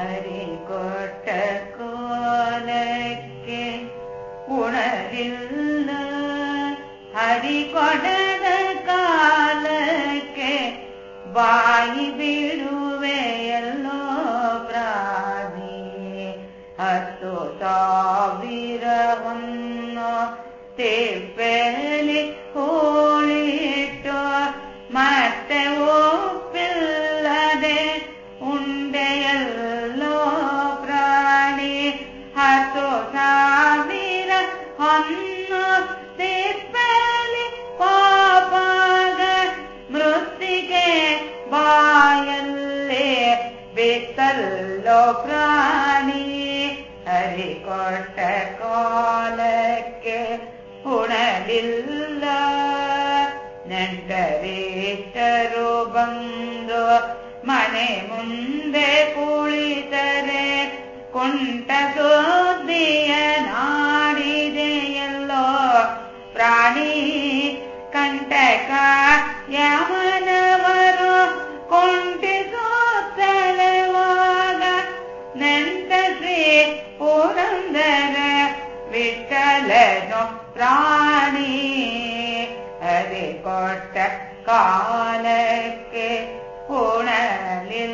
ಹರಿ ಕೊಟ್ಟ ಕೋಲಕ್ಕೆ ಉಣಲಿಲ್ಲ ಹರಿ ಕೊಡದ ಕಾಲಕ್ಕೆ ಬಾಯಿ ಬಿಡುವೆ ಎಲ್ಲೋ ಪ್ರಾಣಿ ಹತ್ತು ಸಾವಿರವನ್ನು ತಿಪ್ಪೆಲಿ ಹತ್ತು ಸಾವಿರ ಹೊನ್ನು ತಿಪ್ಪೆಲಿ ಪಾಪಾಗ ಮೃತ್ತಿಗೆ ಬಾಯಲ್ಲಿ ಬಿತ್ತಲ್ಲೋ ಪ್ರಾಣಿ ಹರಿ ಕೊಟ್ಟ ಕಾಲಕ್ಕೆ ಉಣಲಿಲ್ಲ ನೆಂಟರಿಷ್ಟರು ಬಂದು ಮನೆ ಮುಂದೆ ಕುಳಿತರೆ ರುದ್ರಾಣಿ ಕಂಟಕ ಯಮನವರು मनमरो चलवा ಪುರಂದರ ವಿಠಲನು ಪ್ರಾಣಿ प्राणि। ಕೊಟ್ಟ ಕಾಲಕ್ಕೆ पुणलि